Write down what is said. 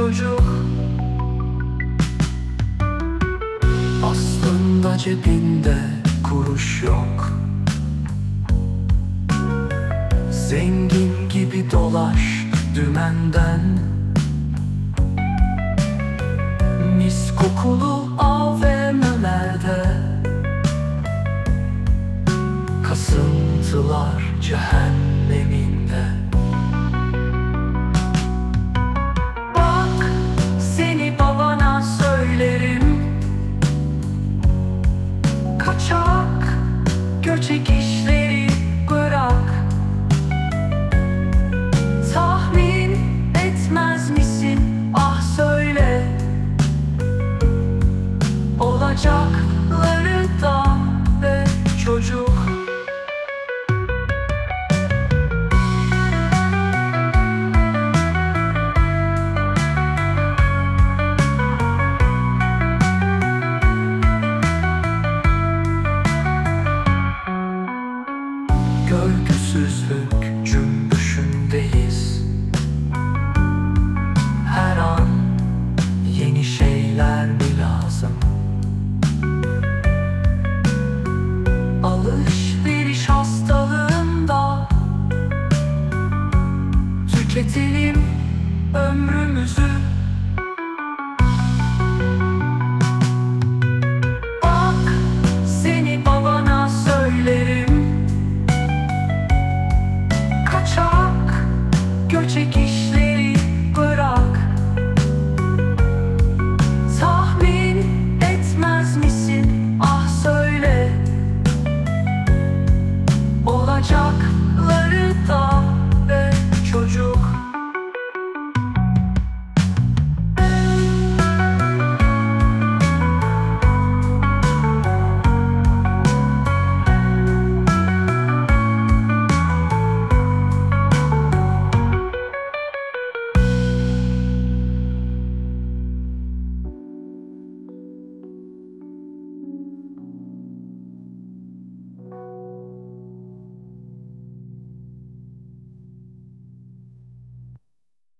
çocuk. Aslında cebinde kuruş yok. Zengin gibi dolaş dümenden. Mis kokulu AVM'lerde Kasıntılar cehenneminde Görgüsüzlük cümbüşündeyiz Her an yeni şeyler mi lazım? Alışveriş hastalığında Tüketelim ömrümüzü